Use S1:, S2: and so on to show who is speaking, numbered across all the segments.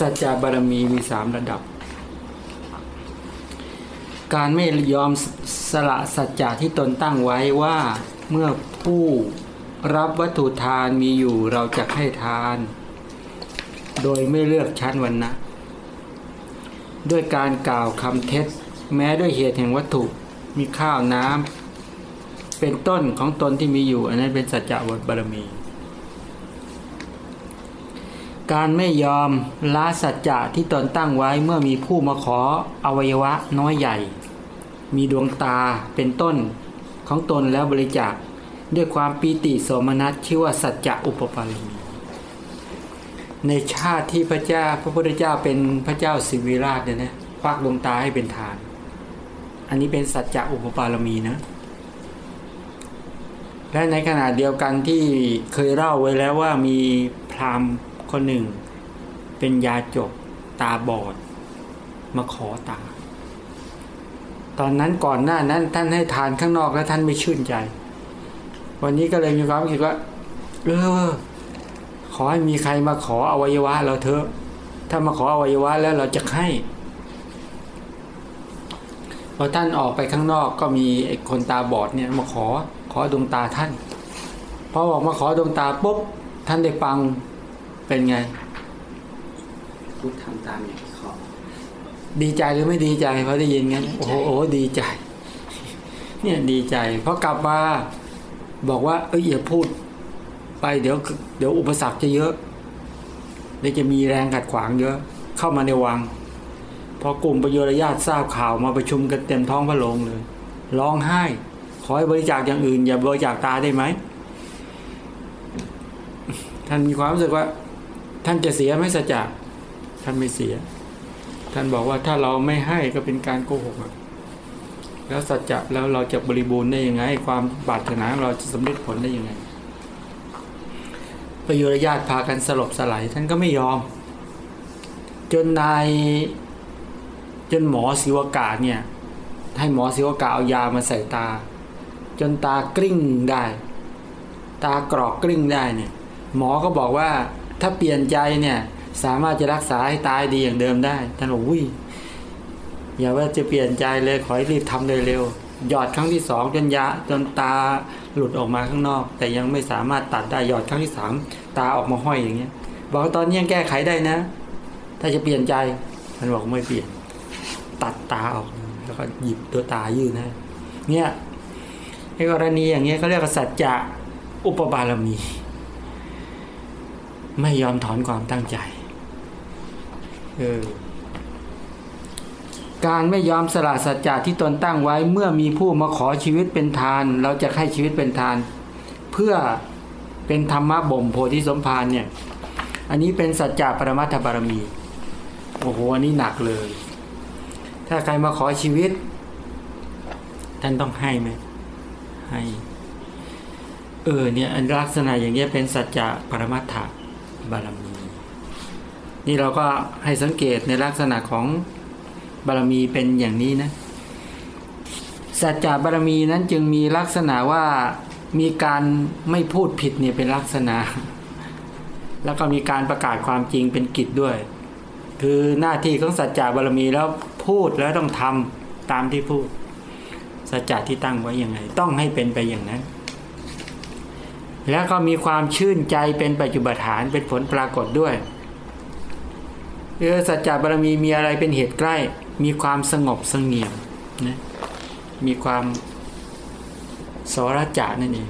S1: สัจจะบารมีมีสามระดับ การไม่ยอมสละสัจจะที่ตนตั้งไว้ว่าเมื่อผู้รับวัตถุทานมีอยู่เราจะให้ทาน โดยไม่เลือกชั้นวันนะด้วยการกล่าวคำเท็จ แม้ด้วยเหตุแห่งวัตถุมีข้าวน้ำเป็นต้นของตนที่มีอยู่ อันนั้นเป็นสัจจะบทบารมี การไม่ยอมละสัจจะที่ตนตั้งไว้เมื่อมีผู้มาขออวัยวะน้อยใหญ่ มีดวงตาเป็นต้นของตนแล้วบริจาคด้วยความปีติโสมนัสชื่อว่าสัจจะอุปปารมีในชาติที่พระเจ้าพระพุทธเจ้าเป็นพระเจ้าสิวิราชเนี่ยนะควักดวงตาให้เป็นทาน อันนี้เป็นสัจจะอุปปารมีนะ และในขณะเดียวกันที่เคยเล่าไว้แล้วว่ามีพราหมณ์ คนหนึ่งเป็นยาจกตาบอด มาขอตา ตอนนั้นก่อนหน้านั้นท่านให้ทานข้างนอกแล้วท่านไม่ชื่นใจ วันนี้ก็เลยมีความคิดว่าเออขอให้มีใครมาขออวัยวะเราเถอะ ถ้ามาขออวัยวะแล้วเราจะให้พอท่านออกไปข้างนอกก็มีคนตาบอดเนี่ยมาขอขอดวงตาท่านพอออกมาขอดวงตาปุ๊บท่านได้ฟัง เป็นไง
S2: พูดทำตามอย่างที่ขอ
S1: ดีใจหรือไม่ดีใจเพราะได้ยินงั้นโอ้โหโอ้โหดีใจ เนี่ยดีใจเพราะกลับมาบอกว่า เอ้ยอย่าพูด ไปเดี๋ยว เดี๋ยวอุปสรรคจะเยอะเดี๋ยวจะมีแรงขัดขวางเยอะ เข้ามาในวังพอกลุ่มประโยชน์ญาติทราบข่าวมาประชุมกันเต็มท้องพระโรงเลยร้องไห้ ขอให้บริจาคอย่างอื่น อย่าบริจาคตาได้ไหมท่านมีความรู้สึกว่า ท่านจะเสียไหมสัจจะท่านไม่เสีย ท่านบอกว่าถ้าเราไม่ให้ก็เป็นการโกหกแล้วสัจจะแล้วเราจะบริบูรณ์ได้ยังไง ความปรารถนาเราจะสำเร็จผลได้ยังไงประยชน์ญาติพากันสลบสลายท่านก็ไม่ยอม จนนายจนหมอศิวกาเนี่ย ให้หมอศิวกาเอายามาใส่ตา จนตากลิ้งได้ ตากรอกกลิ้งได้เนี่ย หมอก็บอกว่า ถ้าเปลี่ยนใจเนี่ย สามารถจะรักษาให้ตายดีอย่างเดิมได้ท่านบอกอุ้ยอย่าว่าจะเปลี่ยนใจเลยขอให้รีบทำเลยเร็วหยอดครั้งที่สองจนยาจนตาหลุดออกมาข้างนอก แต่ยังไม่สามารถตัดได้หยอดครั้งที่สามตาออกมาห้อยอย่างเงี้ย บอกตอนนี้ยังแก้ไขได้นะ ถ้าจะเปลี่ยนใจท่านบอกไม่เปลี่ยน ตัดตาออก แล้วก็หยิบตัวตายื่นให้เนี่ยในกรณีอย่างเงี้ยเขาเรียกว่าสัจจะอุปบารมี ไม่ยอมถอนความตั้งใจเออการไม่ยอมสละสัจจะที่ตนตั้งไว้เมื่อมีผู้มาขอชีวิตเป็นทาน เราจะให้ชีวิตเป็นทาน เพื่อเป็นธรรมะบ่มโพธิสมภารเนี่ย อันนี้เป็นสัจจะปรมัตถบารมี โอ้โหอันนี้หนักเลย ถ้าใครมาขอชีวิต ท่านต้องให้ไหมให้ เออเนี่ย อันลักษณะอย่างเงี้ยเป็นสัจจะปรมัตถ บารมี นี่เราก็ให้สังเกตในลักษณะของบารมีเป็นอย่างนี้นะสัจจะบารมีนั้นจึงมีลักษณะว่ามีการไม่พูดผิดเนี่ยเป็นลักษณะ แล้วก็มีการประกาศความจริงเป็นกิจด้วย คือหน้าที่ของสัจจะบารมีแล้วพูดแล้วต้องทำตามที่พูด สัจจะที่ตั้งไว้อยังไง ต้องให้เป็นไปอย่างนั้น แล้วก็มีความชื่นใจเป็นปัจจุบันฐานเป็นผลปรากฏด้วยเออสัจจะบารมีมีอะไรเป็นเหตุใกล้ มีความสงบสงเงียมนะมีความสรจะนั่นเอง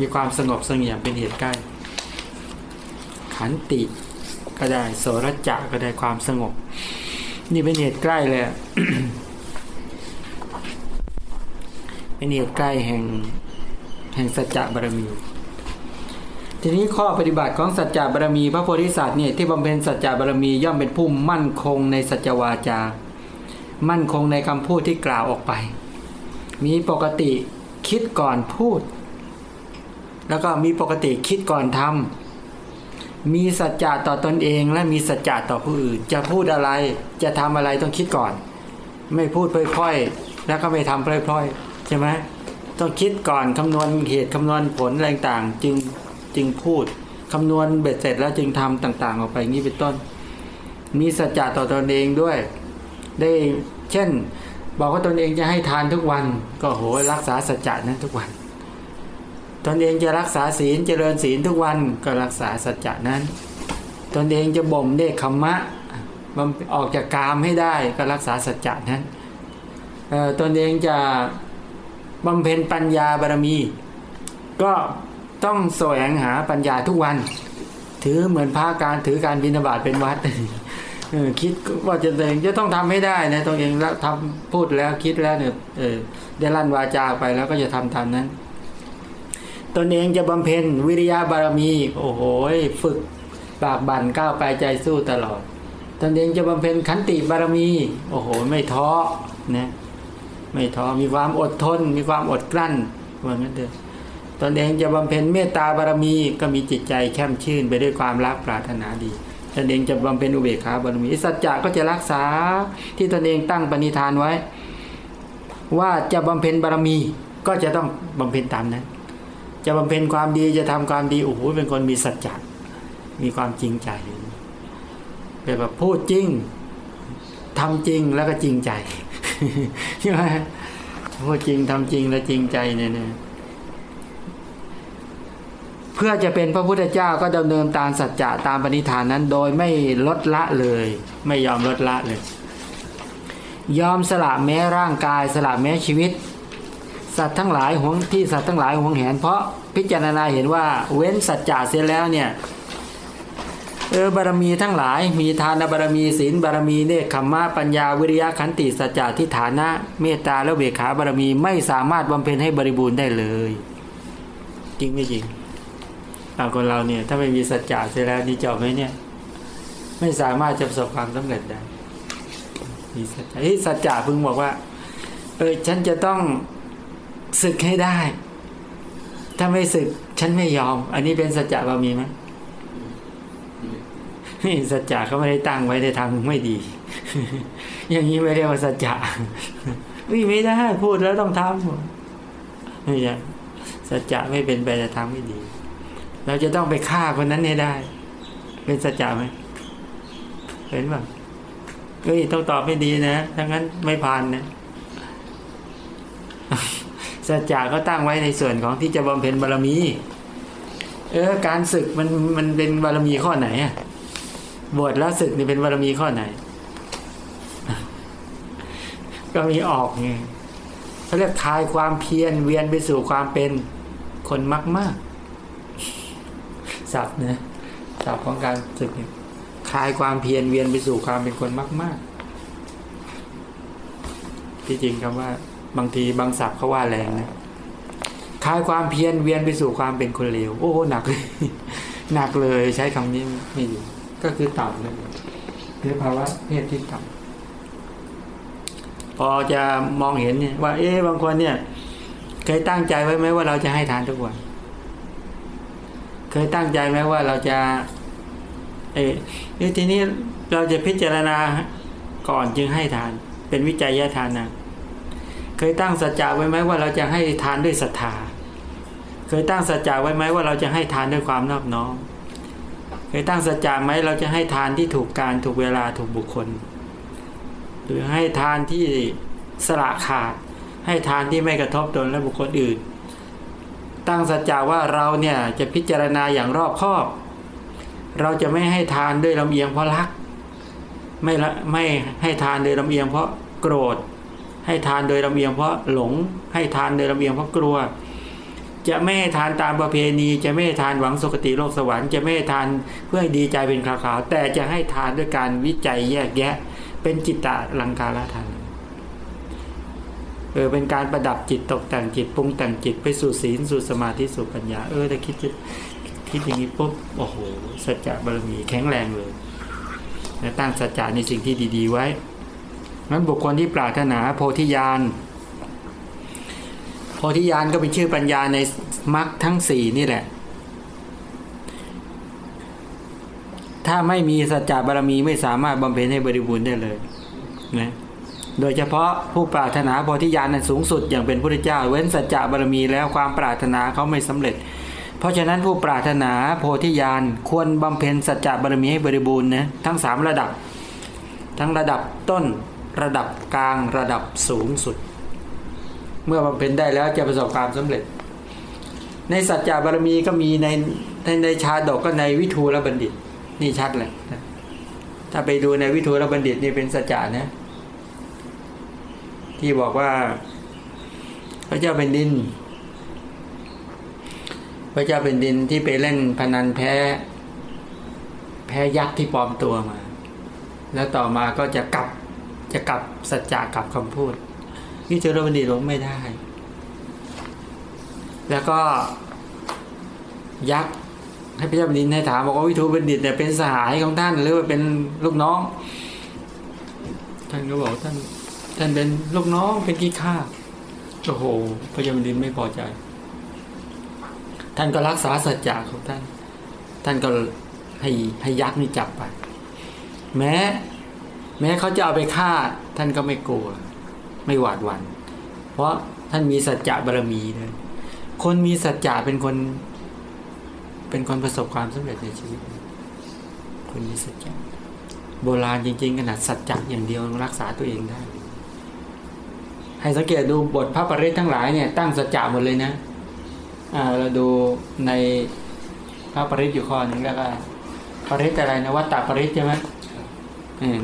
S1: มีความสงบสงเงียมเป็นเหตุใกล้ ขันติก็ได้โสรจะก็ได้ความสงบ นี่เป็นเหตุใกล้เลยเป็นเหตุใกล้แห่ง แห่งสัจจะบารมี ทีนี้ข้อปฏิบัติของสัจจะบารมี พระโพธิสัตว์เนี่ยที่บำเพ็ญสัจจะบารมีย่อมเป็นผู้มั่นคงในสัจวาจา มั่นคงในคำพูดที่กล่าวออกไป มีปกติคิดก่อนพูด แล้วก็มีปกติคิดก่อนทำมีสัจจะต่อตอนเองและมีสัจจะต่อผู้อื่น จะพูดอะไรจะทำอะไรต้องคิดก่อน ไม่พูดพล่อยๆแล้วก็ไม่ทำพล่อยๆใช่ไหม ต้องคิดก่อนคำนวณเหตุคำนวณผลอะไรต่างจึงจึงพูดคำนวณเบ็ดเสร็จแล้วจึงทำต่าง ๆ ออกไปงี้เป็นต้น มีสัจจะต่อตนเองด้วย ได้เช่น บอกว่าตนเองจะให้ทานทุกวัน ก็โหรักษาสัจจะนั้นทุกวัน ตนเองจะรักษาศีลเจริญศีลทุกวันก็รักษาสัจจะนั้น ตนเองจะบ่มเนคขมมะออกจากกามให้ได้ก็รักษาสัจจะนั้นเออตนเองจะ บำเพ็ญปัญญาบารมี ก็ต้องแสวงหาปัญญาทุกวัน ถือเหมือนพระการถือการบิณฑบาตเป็นวัดคิดว่าจะตัวเองจะต้องทำให้ได้นะตัวเองแล้วทำพูดแล้วคิดแล้วเนี่ยเออได้ลั่นวาจาไปแล้วก็จะทำตามนั้น ตนเองจะบำเพ็ญวิริยะบารมี โอ้โหฝึกปากบั่นก้าวไปใจสู้ตลอด ตนเองจะบำเพ็ญขันติบารมี โอ้โห ไม่ท้อนะ ไม่ท้อมีความอดทน มีความอดกลั้นว่างั้นเถอะตนเองจะบำเพ็ญเมตตาบารมีก็มีจิตใจแช่มชื่นไปด้วยความรักปรารถนาดีตนเองจะบำเพ็ญอุเบกขาบารมีสัจจะก็จะรักษาที่ตนเองตั้งปณิธานไว้ ว่าจะบำเพ็ญบารมีก็จะต้องบำเพ็ญตามนั้น จะบำเพ็ญความดีจะทำความดีโอ้โหเป็นคนมีสัจจะมีความจริงใจแบบพูดจริงทำจริงแล้วก็จริงใจ ใช่ไหมพูดจริงทำจริงและจริงใจเนี่ยเพื่อจะเป็นพระพุทธเจ้าก็ดำเนินตามสัจจะตามปณิธานนั้น โดยไม่ลดละเลย ไม่ยอมลดละเลย ยอมสละแม้ร่างกายสละแม้ชีวิต สัตว์ทั้งหลายหวงที่สัตว์ทั้งหลายหวงแหนเพราะพิจารณาเห็นว่าเว้นสัจจะเสียแล้วเนี่ย เออบารมีทั้งหลาย มีทานบารมีศีลบารมีเนคขมมะปัญญาวิริยะขันติสัจจะทิฏฐานะ เมตตาและเวขาบารมีไม่สามารถบำเพ็ญให้บริบูรณ์ได้เลย จริงไม่จริงเอาคนเราเนี่ย ถ้าไม่มีสัจจะเสียแล้วนี่จบไหมเนี่ย ไม่สามารถจะประสบความสำเร็จได้มีสัจจะเฮ้ยสัจจะพึงบอกว่า เออฉันจะต้องศึกให้ได้ ถ้าไม่ศึก ฉันไม่ยอม อันนี้เป็นสัจจะบารมีไหม นี่สัจจะเขาไม่ได้ตั้งไว้ในทางไม่ดี อย่างนี้ไม่เรียกว่าสัจจะนี่ไม่ได้พูดแล้วต้องทำนี่ยสัจจะไม่เป็นไปในทางไม่ดี เราจะต้องไปฆ่าคนนั้นให้ได้ เป็นสัจจะไหมเป็นป่ะเฮ้ยต้องตอบไม่ดีนะถ้างั้นไม่ผ่านนะสัจจะก็ตั้งไว้ในส่วนของที่จะบำเพ็ญบารมี เออ การศึกมันมันเป็นบารมีข้อไหนอะ บวชแล้วศึกนี่เป็นบารมีข้อไหน ก็มีออกไงเขาเรียกคลายความเพียรเวียนไปสู่ความเป็นคนมากมากศัพท์นะศัพท์ของการศึกเนี่ยคลายความเพียรเวียนไปสู่ความเป็นคนมากมากที่จริงคำว่า บางทีบางศัพท์เขาว่าแรงนะคลายความเพียรเวียนไปสู่ความเป็นคนเลวโอ้หนักเลยหนักเลยใช้คำนี้ไม่อยู่ ก็คือต่ำนั่นคือภาวะเพศที่ต่ำพอจะมองเห็นเนี่ยว่า เอ๊ะบางคนเนี่ย เคยตั้งใจไว้ไหมว่าเราจะให้ทานทุกวันเคยตั้งใจไหมว่าเราจะ เอ๊ะทีนี้เราจะพิจารณาก่อนจึงให้ทาน เป็นวิจัยยทานนะเคยตั้งสัจจะไว้ไหมว่าเราจะให้ทานด้วยศรัทธา เคยตั้งสัจจะไว้ไหมว่าเราจะให้ทานด้วยความนอบน้อม เคยตั้งสัจจะไหมเราจะให้ทานที่ถูกการถูกเวลาถูกบุคคล หรือให้ทานที่สละขาด ให้ทานที่ไม่กระทบตนและบุคคลอื่น ตั้งสัจจะว่าเราเนี่ยจะพิจารณาอย่างรอบคอบ เราจะไม่ให้ทานด้วยลำเอียงเพราะรัก ไม่ละไม่ให้ทานโดยลำเอียงเพราะโกรธ ให้ทานโดยลำเอียงเพราะหลง ให้ทานโดยลำเอียงเพราะกลัว จะไม่ให้ทานตามประเพณี จะไม่ให้ทานหวังสุคติโลกสวรรค์จะไม่ให้ทานเพื่อให้ดีใจเป็นขาวๆแต่จะให้ทานด้วยการวิจัยแยกแยะ เป็นจิตตะลังการทานเออเป็นการประดับจิตตกแต่งจิตปรุงแต่งจิตไปสู่ศีลสู่สมาธิสู่ปัญญา เออถ้าคิดคิดอย่างนี้ปุ๊บโอ้โหสัจจะบารมีแข็งแรงเลยนะตั้งสัจจะในสิ่งที่ดี ๆ ไว้นั้นบุคคลที่ปรารถนาโพธิญาณ พธิญาณก็เป็นชื่อปัญญาในมรรคทั้งสี่นี่แหละ ถ้าไม่มีสัจจะบารมีไม่สามารถบำเพ็ญให้บริบูรณ์ได้เลยนะโดยเฉพาะผู้ปรารถนาโพธิญาณนั้นสูงสุดอย่างเป็นพระเจ้า เว้นสัจจะบารมีแล้วความปรารถนาเขาไม่สำเร็จ เพราะฉะนั้นผู้ปรารถนาโพธิญาณควรบำเพ็ญสัจจะบารมีให้บริบูรณ์นะทั้งสามระดับ ทั้งระดับต้นระดับกลางระดับสูงสุด เมื่อบำเพ็ญได้แล้วจะประสบความสำเร็จ ในสัจจะบารมีก็มีในในในชาดกก็ในวิทูลบัณฑิต นี่ชัดเลยถ้าไปดูในวิทูลบัณฑิตนี่เป็นสัจจะนะที่บอกว่า พระเจ้าเป็นดิน พระเจ้าเป็นดินที่ไปเล่นพนันแพ้ แพ้ยักษ์ที่ปลอมตัวมา แล้วต่อมาก็จะกลับจะกลับสัจจะกลับคำพูด วิทูลบัณฑิตลงไม่ได้ แล้วก็ยักษ์ให้พระเจ้าแผ่นดินให้ถามบอกว่าวิทูบัณฑิตเนี่ยเป็นสหายของท่านหรือว่าเป็นลูกน้อง ท่านก็บอกท่าน ท่านเป็นลูกน้องเป็นกี่ข้าโอ้โหพระเจ้าแผ่นดินไม่พอใจ ท่านก็รักษาสัจจะของท่าน ท่านก็ให้ให้ยักษ์นี่จับไป แม้ แม้เขาจะเอาไปฆ่า ท่านก็ไม่กลัว ไม่หวาดหวัน่นเพราะท่านมีสัจจะบารมีเลยคนมีสัจจะเป็นคน เป็นคนประสบความสำเร็จในชีวิต คนมีสัจจะโบราณจริง ๆ ขนาดสัจจะอย่างเดียวรักษาตัวเองได้ ให้สังเกตดูบทพระปริศทั้งหลายเนี่ยตั้งสัจจะหมดเลยนะอ่าเราดูในพระปริศอยู่ข้อหนึ่งแล้วก็ปริศอะไรนะวัตตาปริศใช่ไหม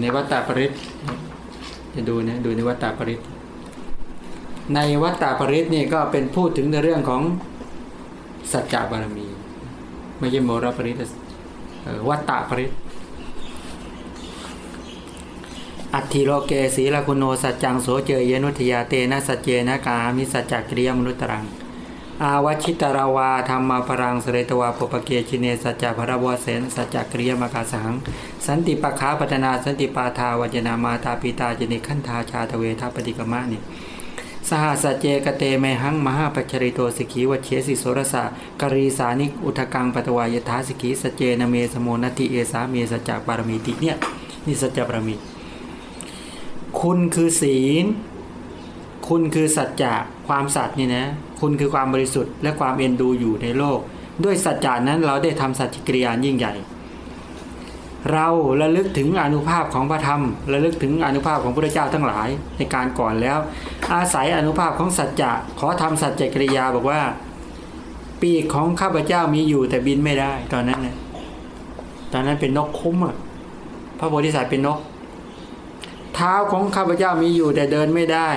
S1: ในวัตตาปริศ จะดูนะดูในวัตตาปริศในวัตตาปริศนี่ก็เป็นพูดถึงในเรื่องของสัจจะบารมี ไม่ใช่โมรปริศวัตตาปริศอัติโลเกศีลคุณโนสัจจังโสเจยนุทยาเตนะสัจเจนะกามิสัจจกริยมนุตรัง อาวชิตราวาธรรมาพรังสเรตวาปปเกชิเนสัจจะพระวเสนสัจจกริยมกาสังสันติปะคาปัตนาสันติปาทาวจนามาตาปิตาจนิขันธาชาตเวทัปฏิกมะนี่สหสเจกเตเมหังมหาปัจริโตสิกีวเชสิโสรสะกรีสานิกอุทกังปตวายทาสิกีสเจนเมสโมนติเอสาเมสัจจบารมีติเนี่ยนี่สัจจบารมี คุณคือศีล คุณคือสัจจะความสัตย์นี่นะ คุณคือความบริสุทธิ์และความเอ็นดูอยู่ในโลก ด้วยสัจจานั้นเราได้ทำสัจจกิริยายิ่งใหญ่ เราระลึกถึงอนุภาพของพระธรรมระลึกถึงอนุภาพของพระเจ้าทั้งหลายในการก่อนแล้ว อาศัยอนุภาพของสัจจะขอทำสัจจกิริยาบอกว่า ปีกของข้าพเจ้ามีอยู่แต่บินไม่ได้ตอนนั้นนะตอนนั้นเป็นนกคุ้มอะพระโพธิสัตว์เป็นนก เท้าของข้าพเจ้ามีอยู่แต่เดินไม่ได้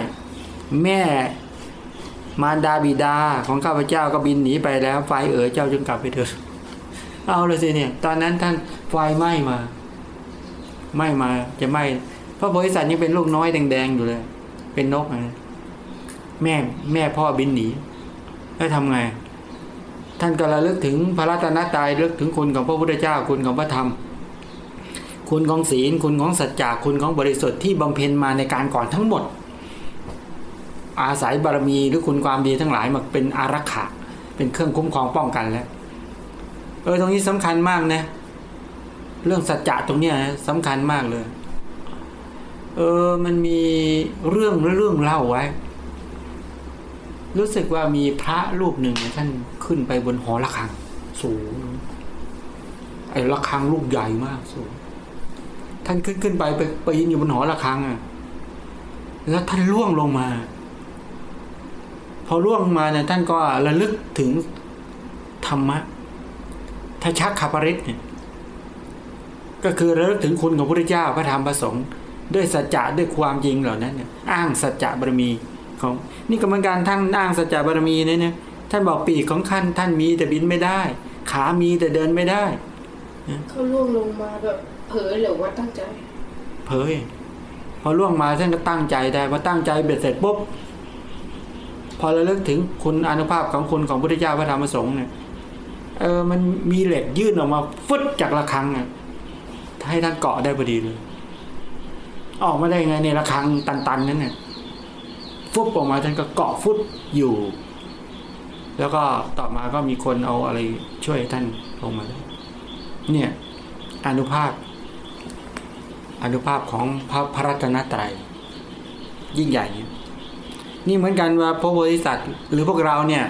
S1: แม่ มารดาบิดาของข้าพเจ้าก็บินหนีไปแล้ว ไฟเอ๋ยเจ้าจงกลับไปเถิดเอาเลยสิเนี่ย ตอนนั้นท่านไฟไหม้มาไหม้มาจะไหม้พระโพธิสัตว์นี่เป็นลูกน้อยแดงๆอยู่เลย เป็นนกนะแม่แม่พ่อบินหนีแล้วทำไง ท่านก็ระลึกถึงพระรัตนตรัยระลึกถึงคุณของพระพุทธเจ้าคุณของพระธรรม คุณของศีลคุณของสัจจะคุณของบริสุทธิ์ที่บำเพ็ญมาในการก่อนทั้งหมด อาศัยบารมีหรือคุณความดีทั้งหลายมาเป็นอารักขาเป็นเครื่องคุ้มครองป้องกันแล้ว เออตรงนี้สำคัญมากนะ เรื่องสัจจะตรงเนี้ยสำคัญมากเลย เออมันมีเรื่องเรื่องเล่าไว้ รู้สึกว่ามีพระรูปหนึ่งท่านขึ้นไปบนหอระฆัง สูง ไอ้ระฆังลูกใหญ่มากสูงท่านขึ้นขึ้นไปไปไปยืนอยู่บนหอระฆังอะแล้วท่านล่วงลงมา อล่วงมาเนี่ยท่านก็ระลึกถึงธรรมะถ้าชักขับปริศเนี่ยก็คือระลึกถึงคุณของพระพุทธเจ้าพระธรรมพระสงฆ์ด้วยสัจจะด้วยความจริงเหล่านั้นเนี่ยอ้างสัจจะบารมีของนี่กรรมการท่านอ้างสัจจะบารมีเนี่ยเนี่ยท่านบอกปีกของท่านท่านมีแต่บินไม่ได้ ขามีแต่เดินไม่ได้
S3: เขาล่วงลงมาแบบเผลอหรือว่าตั้งใจ
S1: เผยพอล่วงมาท่านก็ตั้งใจได้พอตั้งใจเบ็ดเสร็จปุ๊บ พอเระลึกถึงคุณอนุภาพของคุณของพุทธเจ้าพระธรรมสงฆ์เนี่ยเออมันมีเหล็กยื่นออกมาฟึดจากระฆังอะให้ท่านเกาะได้พอดีเลย ออกมาได้ไงในระฆังตัน ๆ นั้นเนี่ยฟุบออกมาท่านก็เกาะฟุตอยู่ แล้วก็ต่อมาก็มีคนเอาอะไรช่วยท่านลงมาได้เนี่ยอนุภาพ อนุภาพของพระพระรัตนตรัยยิ่งใหญ่นี่ นี่เหมือนกันว่าพระโพธิสัตว์หรือพวกเราเนี่ย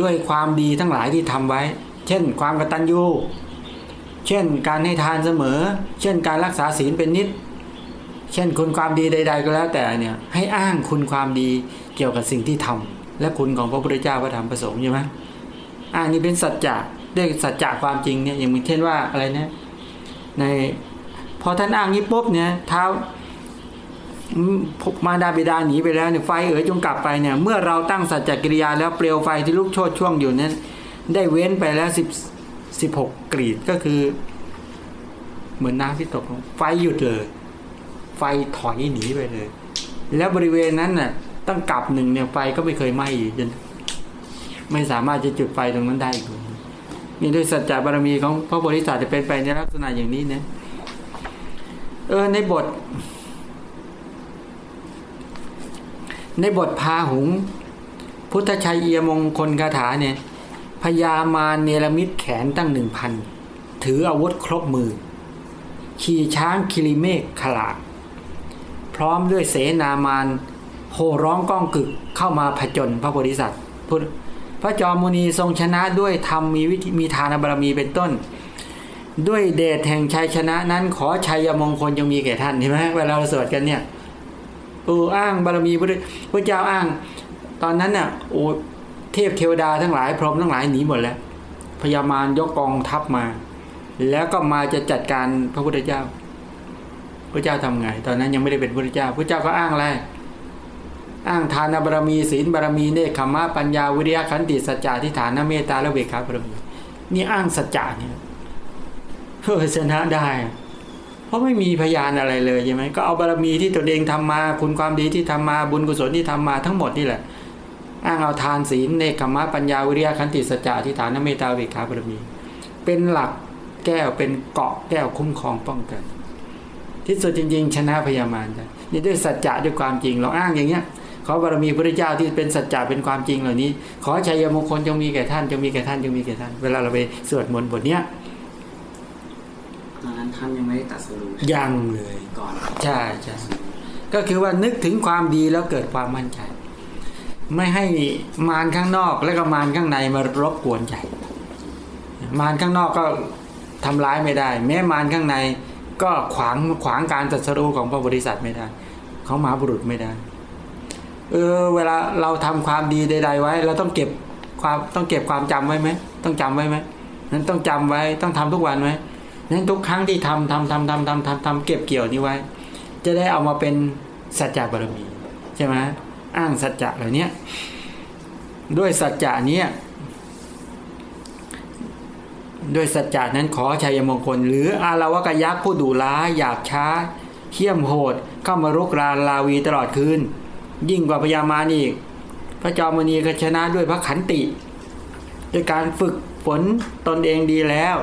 S1: ด้วยความดีทั้งหลายที่ทำไว้ เช่น ความกตัญญูเช่น การให้ทานเสมอ เช่นการรักษาศีลเป็นนิด เช่นคุณความดีใด ๆ ก็แล้วแต่เนี่ยให้อ้างคุณความดีเกี่ยวกับสิ่งที่ทำและคุณของพระพุทธเจ้าพระธรรมประสงค์ใช่ไหมอ้างนี่เป็นสัจจะด้วยสัจจะความจริงเนี่ยอย่างเช่นว่าอะไรนะในพอท่านอ้างนี้ปุ๊บเนี่ยเท้า มารดาบิดาหนีไปแล้วเนี่ยไฟเอ๋ยจงกลับไปเนี่ยเมื่อเราตั้งสัจจกิริยาแล้วเปลวไฟที่ลุกโชนช่วงอยู่นั้น ได้เว้นไปแล้วสิบสิบหกกรีดก็คือ เหมือนน้ำที่ตกลงไฟหยุดเลย ไฟถอยหนีไปเลย แล้วบริเวณนั้นน่ะตั้งกลับหนึ่งเนี่ยไฟก็ไม่เคยไหม้อีกจนไม่สามารถจะจุดไฟตรงนั้นได้อีกนี่ด้วยสัจจะบารมีของพระโพธิสัตว์จะเป็นไปในลักษณะอย่างนี้นะเออในบท ในบทพาหุง พุทธชัยเอียมงคลคาถาเนี่ยพญามารเนรมิตแขนตั้งหนึ่งพันถืออาวุธครบมือ ขี่ช้างคิริเมฆขลาดพร้อมด้วยเสนามานโห่ร้องก้องกึกเข้ามาผจญพระโพธิสัตว์พระจอมมุนีทรงชนะด้วยธรรมมีวิธีมีทานบารมีเป็นต้น ด้วยเดชแห่งชัยชนะนั้นขอชัยมงคลจงมีแก่ท่านเห็นไหมเวลาเราสวดกันเนี่ย เอออ้างบารมีพระพระเจ้าอ้าง ตอนนั้นน่ะโอ้เทพเทวดาทั้งหลายพรหมทั้งหลายหนีหมดแล้วพญามารยกกองทัพมา แล้วก็มาจะจัดการพระพุทธเจ้า พระเจ้าทำไง ตอนนั้นยังไม่ได้เป็นพระเจ้า พระเจ้าก็อ้างอะไรอ้างทานบารมีศีลบารมีเนคขมะปัญญาวิริยะขันติสัจจะทิฏฐานเมตตาและเวขาบารมีนี่อ้างสัจจะเนี่ยเพื่อชนะได้ เพราะไม่มีพยานอะไรเลยใช่ไหมก็เอาบารมีที่ตนเองทำมา คุณความดีที่ทำมาบุญกุศลที่ทำมาทั้งหมดนี่แหละ อ้างเอาทานศีลเนคขมะปัญญาวิริยะขันติสัจจะทิฏฐานเมตตาเวขาบารมี เป็นหลักแก้วเป็นเกาะแก้วคุ้มครองป้องกัน ที่สุดจริง ๆ ชนะพยามารนี่ด้วยสัจจะด้วยความจริงเราอ้างอย่างเงี้ยขอบารมีพระเจ้าที่เป็นสัจจะเป็นความจริงเหล่านี้ ขอชัยมงคลจงมีแก่ท่านจงมีแก่ท่านจงมีแก่ท่าน เวลาเราไปสวดมนต์บทเนี้ย
S2: นนั้นท่านยังไม่ได้ตรัดสรู้
S1: ยังเลย
S2: ก่อน
S1: ใช่ใช่ก็คือว่านึกถึงความดีแล้วเกิดความมั่นใจ ไม่ให้มารข้างนอกและก็มารข้างในมารบกวนใจ มารข้างนอกก็ทำร้ายไม่ได้ แม้มารข้างในก็ขวางขวางการตรัสรู้ของพระบริษัทไม่ได้ของมหาบุรุษไม่ได้เออเวลาเราทำความดีใด ๆ ไว้ เราต้องเก็บความต้องเก็บความจำไว้ไหมต้องจำไว้ไหมนั้นต้องจำไว้ต้องทำทุกวันไหม นั้นทุกครั้งที่ทำทำทำทำทำทำทำเก็บเกี่ยวนี้ไว้ จะได้เอามาเป็นสัจจะบารมีใช่ไหมอ้างสัจจะเหล่านี้ด้วยสัจจะนี้ด้วยสัจจะนั้นขอชัยมงคล หรืออารวกยักษ์ผู้ดุร้ายหยาบช้าเขี้ยมโหด เข้ามารุกรานลาวีตลอดคืน ยิ่งกว่าพญามารอีก พระจอมณีก็ชนะด้วยพระขันติ ด้วยการฝึกฝนตนเองดีแล้ว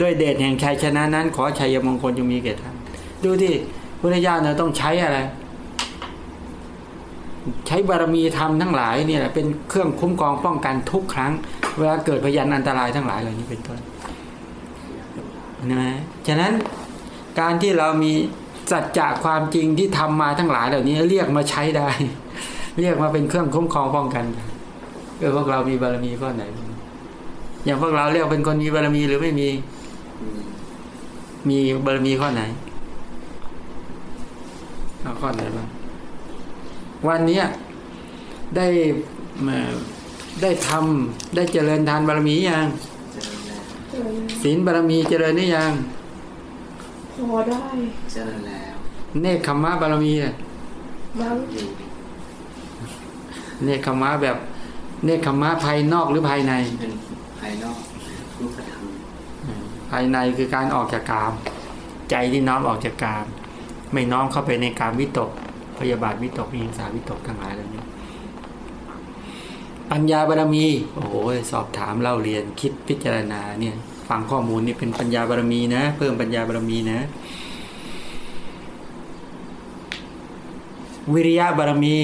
S1: ด้วยเดชแห่งชัยชนะนั้น ขอชัยมงคลจงมีแก่ท่านดูที่พุทธเจ้าเนี่ยต้องใช้อะไร ใช้บารมีธรรมทั้งหลายเนี่ยเป็นเครื่องคุ้มครองป้องกันทุกครั้ง เวลาเกิดพยันอันตรายทั้งหลายเหล่านี้เป็นต้นนะฉะนั้นการที่เรามีสัจจะความจริงที่ทำมาทั้งหลายเหล่านี้เรียกมาใช้ได้ เรียกมาเป็นเครื่องคุ้มครองป้องกันเออพวกเรามีบารมีข้อไหน อย่างพวกเราเรียกเป็นคนมีบารมีหรือไม่มี
S2: ม
S1: มีบารมีข้อไหนเอาข้อไหนบ้างวันเนี้ยได้เอ่อได้ทำได้เจริญทานบารมียัง
S2: เจริญแล้ว
S3: เออ
S1: ศีลบารมีเจริญหรือยัง
S3: พอได้
S2: เจริญแล้ว
S1: เนคขมมะบารมีอะ
S3: มั้ง
S2: อยู่
S1: เนคขมมะแบบ เนคขมมะภายนอกหรือภายใน
S2: เป็นภายนอกรูปธรรม
S1: ภายในคือการออกจากกาม ใจที่น้อมออกจากกาม ไม่น้อมเข้าไปในกามวิตก พยาบาทวิตกวิหิงสาวิตกทั้งหลายเหล่านี้ปัญญาบารมี โอ้โหสอบถามเล่าเรียนคิดพิจารณาเนี่ยฟังข้อมูลนี่เป็นปัญญาบารมีนะ เพิ่มปัญญาบารมีนะ วิริยะบารมี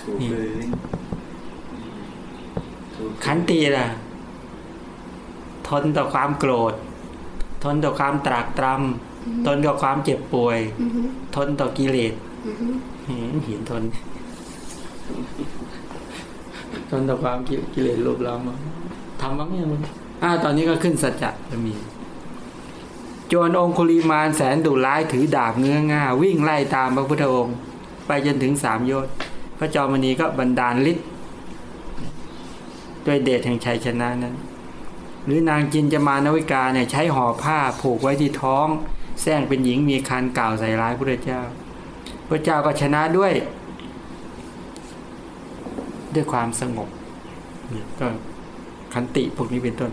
S2: ถูพื้นถูพื้
S1: ขันติล่ะ ทนต่อความโกรธ ทนต่อความตรากตรำทนต่อความเจ็บป่วย
S3: อือฮึ
S1: ทนต่อกิเลส
S3: อือฮึ
S1: เห็นหินทน ทนต่อความกิกิเลสรูปเรามาทำบ้างยังมึงอ่าตอนนี้ก็ขึ้นสัจจะจะมีโจรองคุลีมานแสนดุร้ายถือดาบเงื้อง่า วิ่งไล่ตามพระพุทธองค์ ไปจนถึงสามโยชน์พระจอมณีก็บันดาลฤทธิ์ด้วยเดชแห่งชัยชนะนั้น หรือนางจินจามานวิกาเนี่ยใช้ห่อผ้าผูกไว้ที่ท้องแซงเป็นหญิงมีคันกล่าวใส่ร้ายพระเจ้า พระเจ้าก็ชนะด้วย ด้วยความสงบเนี่ยก็ขันติพวกนี้เป็นต้น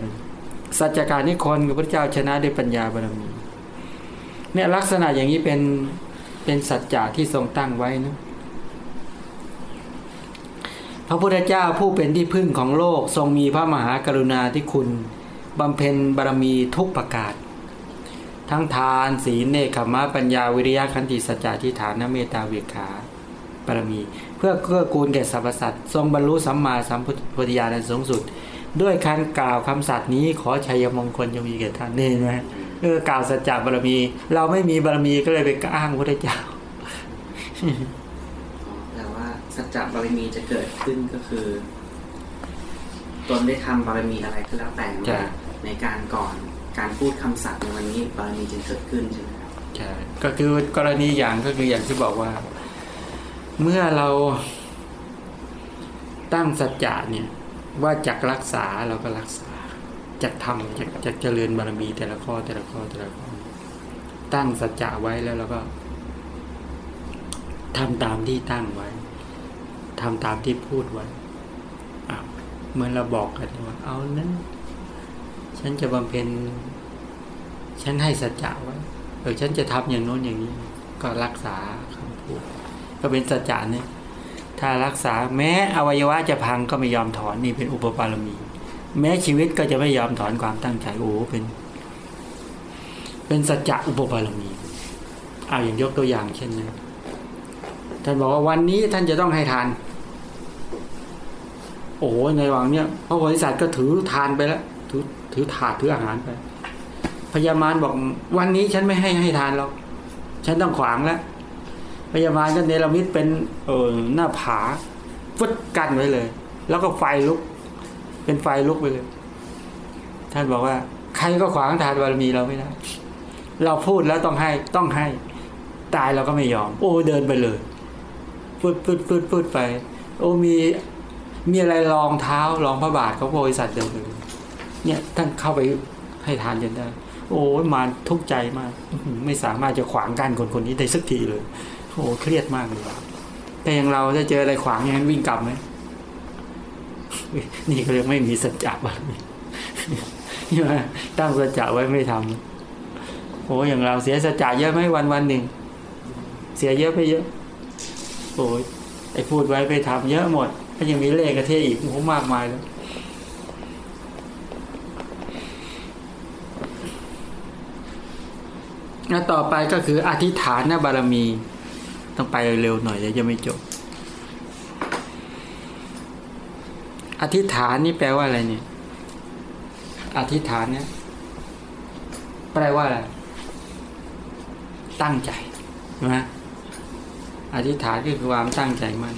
S1: สัจจการนิคนกับพระเจ้าชนะด้วยปัญญาบารมีเนี่ยลักษณะอย่างนี้เป็นเป็นสัจจะที่ทรงตั้งไว้นะพระพุทธเจ้าผู้เป็นที่พึ่งของโลกทรงมีพระมหากรุณาธิคุณ บำเพ็ญบารมีทุกประการทั้งทานศีลเนคขมะปัญญาวิริยะขันติสัจจะทิฏฐานเมตตาเวขาบารมี เพื่อเกื้อกูลแก่สรรพสัตว์ทรงบรรลุสัมมาสัมพุทธญาณอันสูงสุด ด้วยการกล่าวคำสัตย์นี้ขอชัยมงคลจงมีแก่ท่านนี่เห็นไหมเออกล่าวสัจจะบารมี เราไม่มีบารมีก็เลยไปอ้างพระเจ้า
S2: แต่ว่าสัจจะบารมีจะเกิดขึ้นก็คือ ตนได้ทำบารมีอะไรก็แล้วแต่
S1: ใช่
S2: ในการก่อนการพูดคำสัตย์ในวันนี้บารมีจึงเกิดขึ้นใช่ไหมครับ
S1: ใช่ก็คือกรณีอย่างก็คืออย่างที่บอกว่า เมื่อเราตั้งสัจจะเนี่ยว่าจักรักษาเราก็รักษาจักทำจักจักเจริญบารมีแต่ละข้อแต่ละข้อแต่ละข้อตั้งสัจจะไว้แล้วเราก็ทำตามที่ตั้งไว้ทำตามที่พูดไว้เหมือนเราบอกกันว่า เอานั้น ฉันจะบำเพ็ญ ฉันให้สัจจะไว้เออฉันจะทำอย่างโน้นอย่างนี้ ก็รักษาคำพูด ก็เป็นสัจจะเนี่ยถ้ารักษาแม้อวัยวะจะพังก็ไม่ยอมถอนนี่เป็นอุปปารมี แม้ชีวิตก็จะไม่ยอมถอนความตั้งใจโอ้เป็น เป็นสัจจะอุปปารมีเอาอย่างยกตัวอย่างเช่นนะท่านบอกว่าวันนี้ท่านจะต้องให้ทาน โอ้ในระหว่างเนี้ยพระโพธิสัตว์ก็ถือทานไปแล้ว ถือถือถาดถืออาหารไปพญามารบอกวันนี้ฉันไม่ให้ให้ทานหรอกฉันต้องขวางแล้วพญามารก็เนรมิตเป็นเออหน้าผาฟึดกั้นไว้เลย แล้วก็ไฟลุก เป็นไฟลุกไปเลย ท่านบอกว่า ใครก็ขวางทานบารมีเราไม่ได้เราพูดแล้วต้องให้ต้องให้ ตายเราก็ไม่ยอม โอ้เดินไปเลยฟืดฟืดฟืดฟืดไป โอ้มีมีอะไรรองเท้ารองพระบาทของพระโพธิสัตว์เดินไปเลย เนี่ยท่านเข้าไปให้ทานจนได้ โอ้มาทุกข์ใจมากไม่สามารถจะขวางกันคนคนนี้ได้สักทีเลยโอ้เครียดมากเลยว่ะแต่อย่างเราถ้าเจออะไรขวางอย่างนั้นวิ่งกลับไหมนี่เขาเรียกไม่มีสัจจะบารมีใช่ไหมตั้งสัจจะไว้ไม่ทำโอ้อย่างเราเสียสัจจะเยอะไหมวันวันหนึ่ง เสียเยอะไปเยอะ โอ้ยไอ้พูดไว้ไปทำเยอะหมดก็ยังมีเลขกระเทยอีกโอ้มากมายแล้ว แล้วต่อไปก็คืออธิษฐานนะบารมี ต้องไปเร็วๆหน่อยเดี๋ยวจะไม่จบ อธิษฐานนี่แปลว่าอะไรเนี่ย อธิษฐานเนี่ยแปลว่าอะไร ตั้งใจใช่ไหมอธิษฐานก็คือความตั้งใจมั่น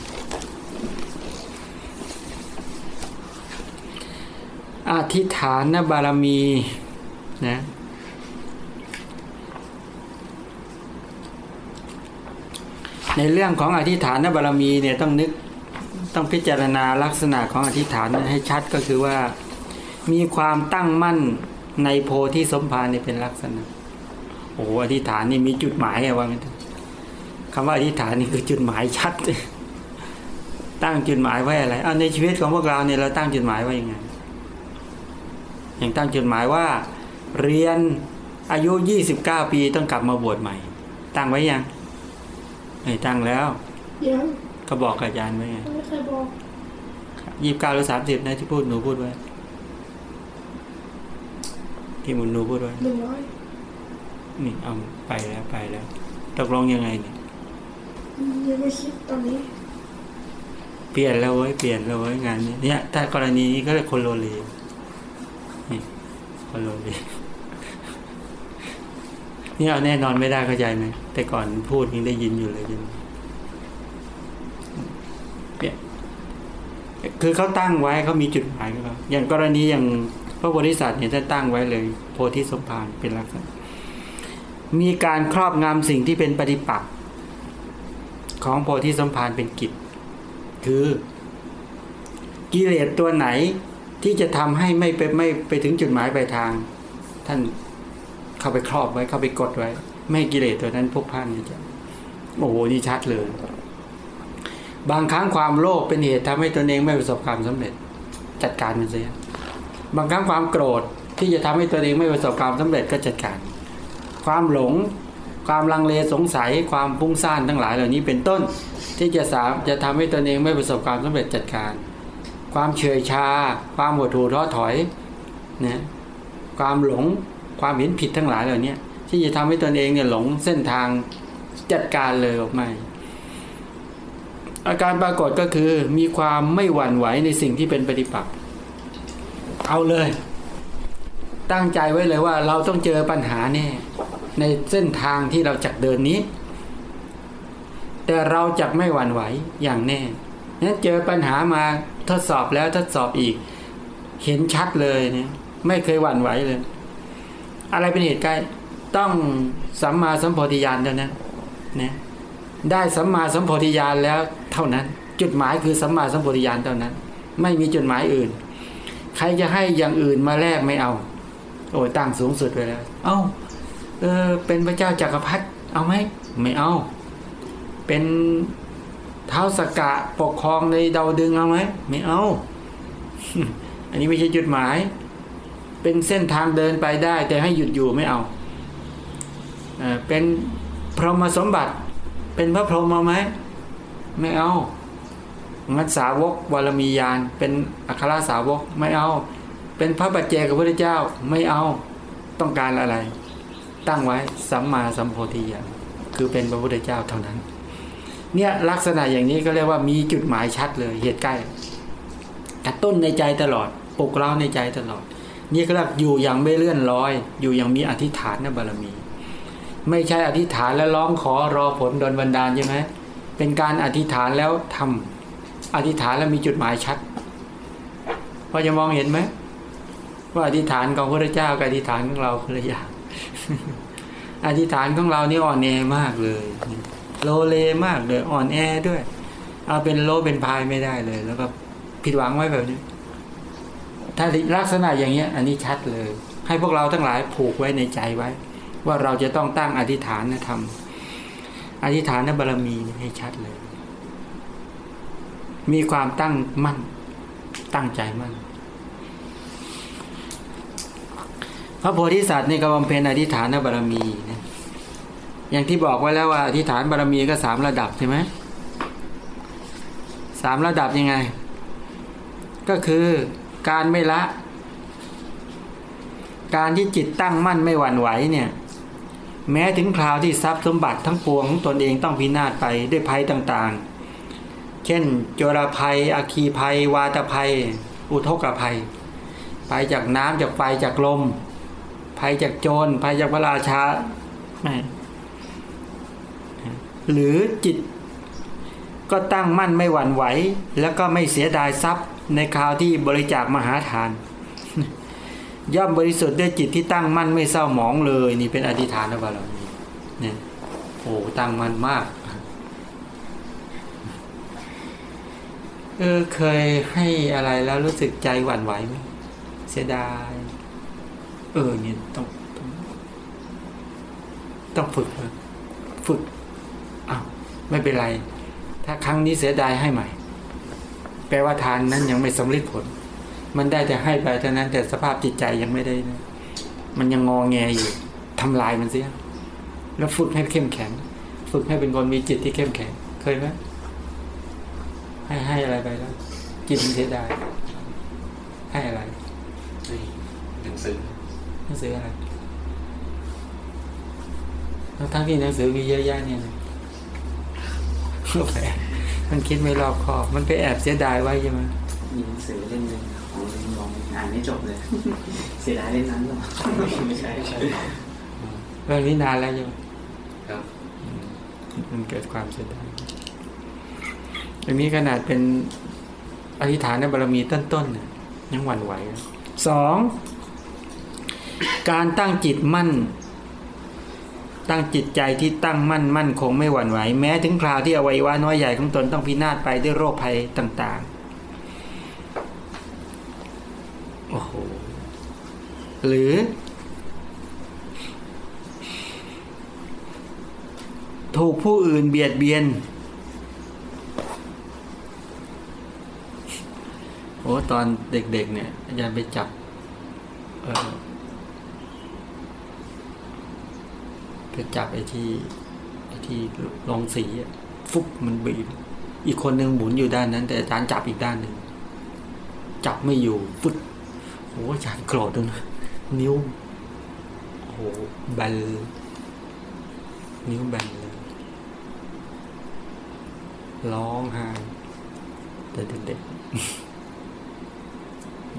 S1: อธิษฐานนะบารมีนะ ในเรื่องของอธิษฐานบารมีเนี่ยต้องนึกต้องพิจารณาลักษณะของอธิษฐานให้ชัดก็คือว่า มีความตั้งมั่นในโพธิสมภารเนี่ยเป็นลักษณะ โอ้อธิษฐานนี่มีจุดหมายอะว่างั้นคำว่าอธิษฐานนี่คือจุดหมายชัด ตั้งจุดหมายไว้อะไรเอาในชีวิตของพวกเราเนี่ยเราตั้งจุดหมายไว้ยังไงอย่างตั้งจุดหมายว่า เรียนอายุยี่สิบเก้าปีต้องกลับมาบวชใหม่ ตั้งไว้ยัง ไม่ตั้งแล้ว
S3: ยัง
S1: ก็บอกกับอาจารย์ไว้ไง
S3: ไม่เคยบอก
S1: ยี่สิบเก้าหรือสามสิบนะที่พูดหนูพูดไว้ที่หมุนหนูพูดไว้
S3: หนึ่งร้อย
S1: นี่เอาไปแล้วไปแล้วตกลงยังไงเนี่ย
S3: ยังไม่คิดตอนนี้
S1: เปลี่ยนแล้วเว้ยเปลี่ยนแล้วเว้ยงานนี้เนี่ยถ้ากรณีนี้ก็เรียกคนโลเลนี่คนโลเล นี่เอาแน่นอนไม่ได้เข้าใจไหมแต่ก่อนพูดยังได้ยินอยู่เลยใช่ไหมเนี่ยคือเขาตั้งไว้เขามีจุดหมายของเขาอย่างกรณีอย่างพระโพธิสัตว์เนี่ยท่านตั้งไว้เลย โพธิสมภารเป็นลักษณะมีการครอบงำสิ่งที่เป็นปฏิปักษ์ของโพธิสมภารเป็นกิจ คือกิเลสตัวไหนที่จะทำให้ไม่ไปไม่ไปถึงจุดหมายปลายทาง ท่าน เข้าไปครอบไว้เข้าไปกดไว้ ไม่กิเลสตัวนั้นพวกพันนี่จะโอ้โหนี่ชัดเลย บางครั้งความโลภเป็นเหตุทำให้ตนเองไม่ประสบความสำเร็จ จัดการมันเสียบางครั้งความโกรธที่จะทำให้ตัวเองไม่ประสบความสำเร็จก็จัดการ ความหลง ความลังเลสงสัย ความพุ่งซ่านทั้งหลายเหล่านี้เป็นต้น ที่จะสามจะทำให้ตนเองไม่ประสบความสำเร็จจัดการ ความเฉยชา ความหดหู่ท้อถอยนะความหลง ความเห็นผิดทั้งหลายเหล่านี้ที่จะทำให้ตนเองเนี่ยหลงเส้นทางจัดการเลยออกมาอาการปรากฏก็คือมีความไม่หวั่นไหวในสิ่งที่เป็นปฏิปักษ์เอาเลย ตั้งใจไว้เลยว่าเราต้องเจอปัญหาแน่ในเส้นทางที่เราจักเดินนี้ แต่เราจักไม่หวั่นไหวอย่างแน่นั้นเจอปัญหามาทดสอบแล้วทดสอบอีก เห็นชัดเลยเนี่ยไม่เคยหวั่นไหวเลย อะไรเป็นเหตุใกล้ ต้องสัมมาสัมโพธิญาณเท่านั้นนะได้สัมมาสัมโพธิญาณแล้วเท่านั้น จุดหมายคือสัมมาสัมโพธิญาณเท่านั้น ไม่มีจุดหมายอื่น ใครจะให้อย่างอื่นมาแลกไม่เอา โอ้ยตั้งสูงสุดไปแล้ว เอา้าเออเป็นพระเจ้าจากักรพรรดิเอาไหมไม่เอา เป็นเท้าสกกะปกครองในดาวดึงเอาไหมไม่เอา อันนี้ไม่ใช่จุดหมาย เป็นเส้นทางเดินไปได้ แต่ให้หยุดอยู่ไม่เอาเป็นพรหมสมบัติ เป็นพระพรหมเอาไหมไม่เอางั้นสาวกวรมียาน เป็นอัครสาวกไม่เอา เป็นพระปัจเจกพระพุทธเจ้าไม่เอาต้องการอะไร ตั้งไว้สัมมาสัมโพธิญาณคือเป็นพระพุทธเจ้าเท่านั้น เนี่ยลักษณะอย่างนี้ก็เรียกว่ามีจุดหมายชัดเลยเหตุใกล้กระตุ้นในใจตลอดปลุกเร้าในใจตลอด นี่ก็เรียกอยู่อย่างไม่เลื่อนลอย อยู่อย่างมีอธิษฐานนบารมี ไม่ใช่อธิษฐานแล้วร้องขอรอผลดลบันดาลใช่ไหมเป็นการอธิษฐานแล้วทำอธิษฐานแล้วมีจุดหมายชัดพอจะมองเห็นไหมว่าอธิษฐานของพระเจ้ากับอธิษฐานของเราคนละอย่างอธิษฐานของเรานี่อ่อนแอมากเลย โลเลมากเลยอ่อนแอด้วย เอาเป็นโลเป็นพายไม่ได้เลย แล้วก็ผิดหวังไว้แบบนี้ ถ้าลักษณะอย่างเงี้ยอันนี้ชัดเลย ให้พวกเราทั้งหลายผูกไว้ในใจไว้ ว่าเราจะต้องตั้งอธิษฐานนะทำอธิษฐานบารมีให้ชัดเลย มีความตั้งมั่น ตั้งใจมั่น พระโพธิสัตว์นี่ก็บำเพ็ญอธิษฐานบารมีนะอย่างที่บอกไว้แล้วว่าอธิษฐานบารมีก็สามระดับใช่ไหมสามระดับยังไง ก็คือ การไม่ละ การที่จิตตั้งมั่นไม่หวั่นไหวเนี่ย แม้ถึงคราวที่ทรัพย์สมบัติทั้งปวงของตนเองต้องพินาศไปด้วยภัยต่างๆ เช่น โจรภัยอาคีภัย วาตภัย อุทกภัย ภัยจากน้ำจากไฟจากลม ภัยจากโจร ภัยจากพระราชาไม่หรือจิตก็ตั้งมั่นไม่หวั่นไหว แล้วก็ไม่เสียดายทรัพย์ ในคราวที่บริจาคมหาทาน ย่อมบริสุทธิ์ด้วยจิตที่ตั้งมั่นไม่เศร้าหมองเลย นี่เป็นอธิษฐานนะบารมีเนี่ยโอ้ตั้งมั่นมากเออเคยให้อะไรแล้วรู้สึกใจหวั่นไหวไหมเสียดาย เออเนี่ยต้องต้องต้องฝึกนะฝึกอ้าวไม่เป็นไร ถ้าครั้งนี้เสียดายให้ใหม่ แปลว่าทานนั้นยังไม่สำเร็จผล มันได้แต่ให้ไปเท่านั้นแต่สภาพจิตใจยังไม่ได้นะมันยังงอแงอยู่ทำลายมันเสีย แล้วฝึกให้เข้มแข็ง ฝึกให้เป็นคนมีจิตที่เข้มแข็ง เคยไหมให้ให้อะไรไปแล้ว จิตมันเสียดายให้อะไร
S4: หนังสือ
S1: หนังสืออะไรแล้วทั้งที่หนังสือมีเยอะแยะเนี่ยนะแหม มันคิดไม่รอบคอบ มันไปแอบเสียดายไว้ใช่ไหม
S2: มีหนังสือเล่มหนึ่งของเล่มรองอ่านไม่จบเลย เสียดายเล่มนั้นหรอไม่ใช่ใช่
S1: เรื่องนี้นานแล้วใช่ไหม
S4: ครับ
S1: มันเกิดความเสียดายอันนี้ขนาดเป็นอธิษฐานในบารมีต้นๆเนี่ยยังหวั่นไหวนะสอง การตั้งจิตมั่น ตั้งจิตใจที่ตั้งมั่นมั่นคงไม่หวั่นไหว แม้ถึงคราวที่อวัยวะน้อยใหญ่ของตนต้องพินาศไปด้วยโรคภัยต่างๆ โอ้โห หรือ ถูกผู้อื่นเบียดเบียน โอ้ตอนเด็กๆเนี่ยอาจารย์ไปจับ เออ ไปจับไอ้ที่ไอ้ที่รองสีอะฟุบมันบีบอีกคนหนึ่งหมุนอยู่ด้านนั้น แต่อาจารย์จับอีกด้านหนึ่งจับไม่อยู่ฟุดโอ้อาจารย์โกรธเลยนะนิ้วโอ้โหแบนเลยนิ้วแบนเลยร้องไห้แต่เด็กๆ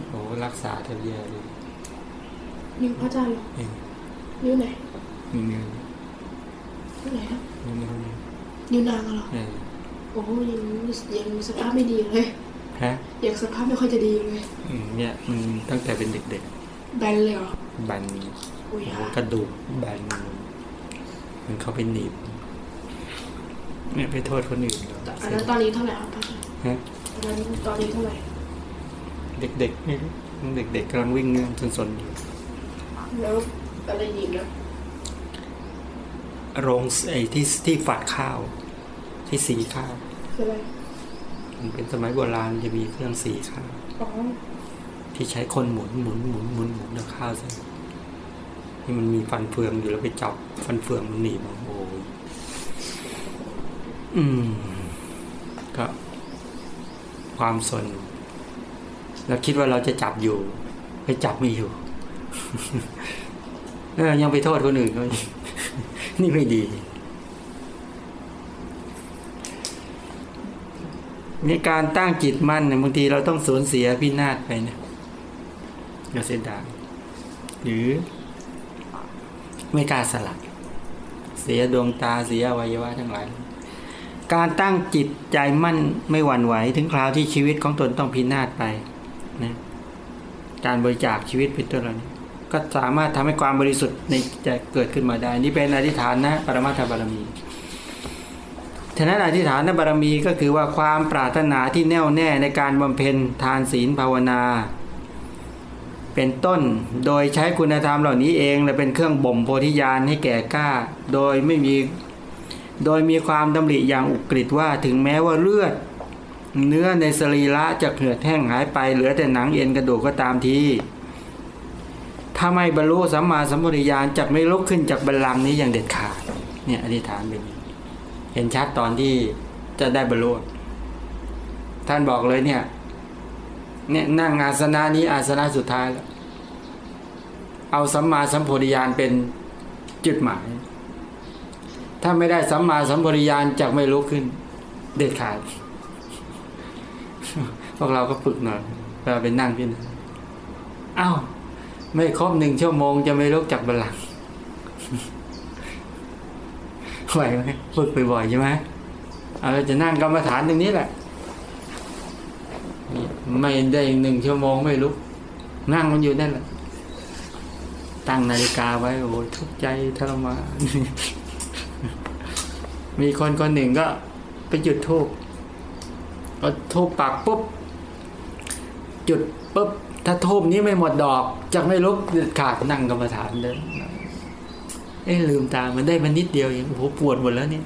S1: โอ้รักษาแทบแย่เลย
S3: นิ้วพระอาจารย์เหรอ
S1: เอง
S3: นิ้วไหน
S1: มีเงิน
S3: นิ้ วไหนครับ
S1: มีเงินมี
S3: นิ้วนางเหรอ
S1: เออ
S3: โอ้ยังยังสภาพไม่ดีเลย
S1: ฮะ
S3: ยังสภาพไม่ค่อยจะดีเลย
S1: อืมเนี่ยมันตั้งแต่เป็นเด็ก
S3: แบนเลยเหรอ
S1: ๆแบน
S3: อุ้ย
S1: โอ้โห
S3: ค่ะ
S1: กระดูกแบนมันเข้าไปหนีบเนี่ยไปโทษคนอื่นเหรอ
S3: อันนั้นตอนนี้เท่าไหร่ครับพระอาจารย์
S1: ฮะ
S3: อันนั้นตอนนี้เท่าไหร่
S1: เด็กๆไม่รู้เด็กๆกำลังวิ่งเงินสนๆอยู่
S3: แล้วอะไรอีกนะ
S1: โรงไอ้ที่ที่ฝัดข้าว ที่สีข้าว
S3: คืออะไร
S1: มันเป็นสมัยโบราณจะมีเครื่องสีข้าว
S3: อ๋อ
S1: ที่ใช้คนหมุนหมุนหมุนหมุนหมุนแล้วข้าวใส่ที่มันมีฟันเฟืองอยู่แล้วไปจับฟันเฟืองมันหนีบมาโอ้ยอืมก็ความสนแล้วคิดว่าเราจะจับอยู่ ไปจับไม่อยู่แล้วยังไปโทษคนอื่นเขาอีก นี่ไม่ดีในการตั้งจิตมั่นเนี่ยบางทีเราต้องสูญเสียพินาศไปนะเราเสียดายหรือ ไม่กล้าสลัดเสียดวงตาเสียอวัยวะทั้งหลาย การตั้งจิตใจมั่นไม่หวั่นไหว ถึงคราวที่ชีวิตของตนต้องพินาศไปนะการบริจาคชีวิตเป็นต้นเหล่านี้ ก็สามารถทำให้ความบริสุทธิ์ในใจเกิดขึ้นมาได้ นี่เป็นอธิษฐานนะปรมาทบารมีฉะนั้นอธิษฐานบารมีก็คือว่าความปรารถนาที่แน่วแน่ในการบำเพ็ญทานศีลภาวนา เป็นต้นโดยใช้คุณธรรมเหล่านี้เองและเป็นเครื่องบ่มโพธิญาณให้แก่กล้า โดยไม่มีโดยมีความดำริอย่างอุกฤษว่าถึงแม้ว่าเลือด เนื้อในสรีระจะเหือดแห้งหายไปเหลือแต่หนังเอ็นกระดูกก็ตามที ถ้าไม่บรรลุสัมมาสัมปวิญาณจะไม่ลุกขึ้นจากบัลลังก์นี้อย่างเด็ดขาด เนี่ยอธิษฐานเป็นเห็นชัดตอนที่จะได้บรรลุท่านบอกเลยเนี่ยเนี่ยนั่งอาสนะนี้อาสนะสุดท้ายแล้วเอาสัมมาสัมโพธิญาณเป็นจุดหมาย ถ้าไม่ได้สัมมาสัมโพธิญาณจะไม่ลุกขึ้น เด็ดขาดพวกเราก็ฝึกหน่อยเวลาไปนั่งที่นั่นอ้าว ไม่ครบหนึ่งชั่วโมงจะไม่ลุกจากบัลลังก์ไหวไหมฝึกบ่อยๆใช่ไหมเราจะนั่งกรรมฐานตรงนี้แหละ ไม่ได้หนึ่งชั่วโมงไม่ลุก นั่งมันอยู่นั่นแหละ ตั้งนาฬิกาไว้โอ้ทุกใจทรมานมีคนคนหนึ่งก็ไปจุดทูบพอทูบปักปุ๊บ จุดปุ๊บ ถ้าทูบนี้ไม่หมดดอกจะไม่ลุกเด็ดขาดนั่งกรรมฐานเลยเอ้ลืมตามันได้มันนิดเดียวเองโอ้โหปวดหมดแล้วเนี่ย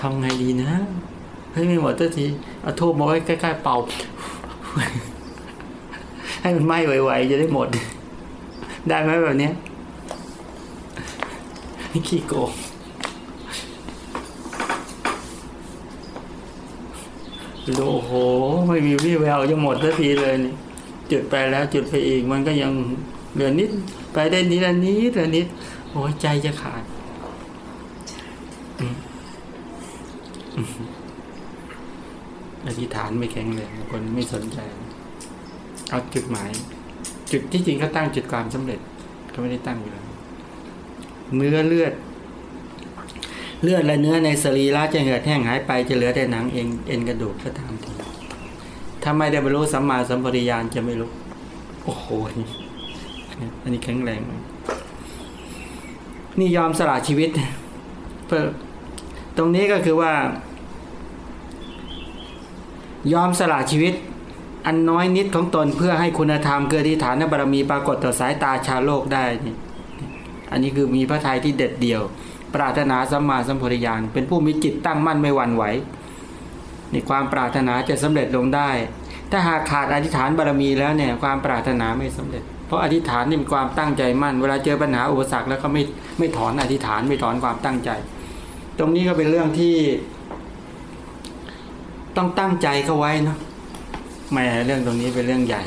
S1: ทำไงดีนะเฮ้ยไม่หมดตัทีเอาทูบมาไว้ใกล้ๆเป่า ให้มันไหม้ไวๆจะได้หมด ได้ไหมแบบเนี้ยขี้โกงโอ้โห ไม่มีวี่แววจะหมดสักทีเลยนี่ จุดไปแล้วจุดไปอีก มันก็ยังเหลือนิด ไปได้นิดละนิดละนิดโอ้ยใจจะขาดอธิษฐานไม่แข็งแรงคนไม่สนใจ เอาจุดหมาย จุดที่จริงเขาตั้งจุดความสำเร็จเขาไม่ได้ตั้งอยู่แล้วเนื้อเลือด เลือดและเนื้อในสรีระจะเหือดแห้งหายไปจะเหลือแต่หนังเอ็นเอ็นกระดูกก็ตามที ถ้าไม่ได้บรรลุสัมมาสัมปวิญาณจะไม่รู้ โอ้โหอันนี้แข็งแรงนี่ยอมสละชีวิตเพื่อตรงนี้ก็คือว่า ยอมสละชีวิต อันน้อยนิดของตนเพื่อให้คุณธรรมเกิดที่ฐานบารมีปรากฏต่อสายตาชาโลกได้นี่อันนี้คือมีพระทัยที่เด็ดเดี่ยว ปรารถนาสัมมาสัมพุทธญาณเป็นผู้มีจิตตั้งมั่นไม่หวั่นไหว ในความปรารถนาจะสำเร็จลงได้ ถ้าหากขาดอธิษฐานบารมีแล้วเนี่ยความปรารถนาไม่สำเร็จ เพราะอธิษฐานนี่เป็นความตั้งใจมั่น เวลาเจอปัญหาอุปสรรคแล้วก็ไม่ไม่ถอนอธิษฐานไม่ถอนความตั้งใจ ตรงนี้ก็เป็นเรื่องที่ ต้องตั้งใจเข้าไว้เนาะแม่เรื่องตรงนี้เป็นเรื่องใหญ่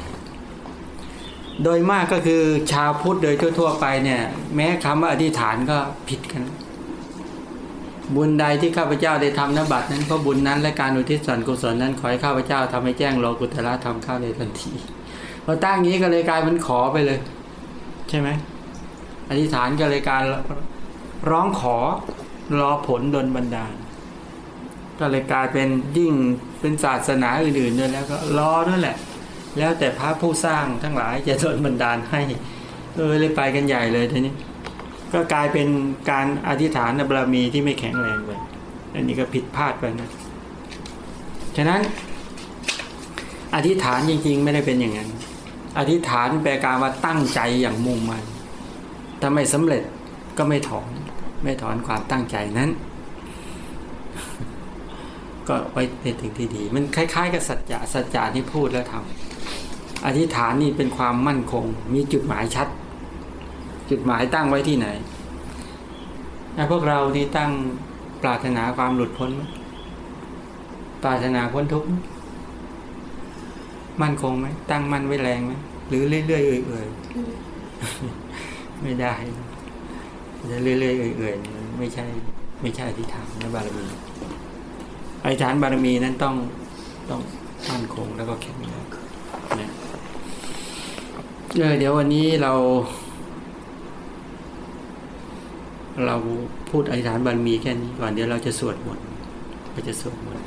S1: โดยมากก็คือชาวพุทธโดยทั่วๆไปเนี่ย แม้คำว่าอธิษฐานก็ผิดกัน บุญใดที่ข้าพเจ้าได้ทำนบัตรนั้นก็บุญนั้นและการอุทิศส่วนกุศลนั้นขอให้ข้าพเจ้าทำให้แจ้งโลกุตละธรรมเข้าในทันทีพอตั้งอย่างนี้ก็เลยกลายเป็นขอไปเลย ใช่ไหมอธิษฐานก็เลยการร้องขอรอผลดลบันดาล ก็เลยกลายเป็นยิ่งเป็นศาสนาอื่นๆด้วยแล้วก็รอนั่นแหละ แล้วแต่พระผู้สร้างทั้งหลายจะดลบันดาลให้เออเลยไปกันใหญ่เลยทีนี้ ก็กลายเป็นการอธิษฐานบารมีที่ไม่แข็งแรงไปอันนี้ก็ผิดพลาดไปนะฉะนั้นอธิษฐานจริง ๆ ไม่ได้เป็นอย่างนั้น อธิษฐานแปลการว่าตั้งใจอย่างมุ่งมั่นถ้าไม่สำเร็จก็ไม่ถอน ไม่ถอนความตั้งใจนั้น ก็ไว้ในถึงที่ดี มันคล้าย ๆ กับสัจจะสัจจะที่พูดแล้วทำอธิษฐานนี่เป็นความมั่นคง มีจุดหมายชัด จุดหมายตั้งไว้ที่ไหนนะพวกเราที่ตั้งปรารถนาความหลุดพ้นไหมปรารถนาพ้นทุกข์ไหมมั่นคงไหมตั้งมั่นไว้แรงไหมหรือเรื่อยๆเอื่อยๆไม่ได้จะเรื่อยๆเอื่อยๆไม่ใช่ ไม่ใช่อธิษฐานและบารมีอธิษฐานบารมีนั้นต้องต้องมั่นคงแล้วก็แข็งแรงนะเออเดี๋ยววันนี้เรา เราพูดอธิษฐานบารมีแค่นี้ก่อนเดี๋ยวเราจะสวดมนต์เราจะสวดมนต์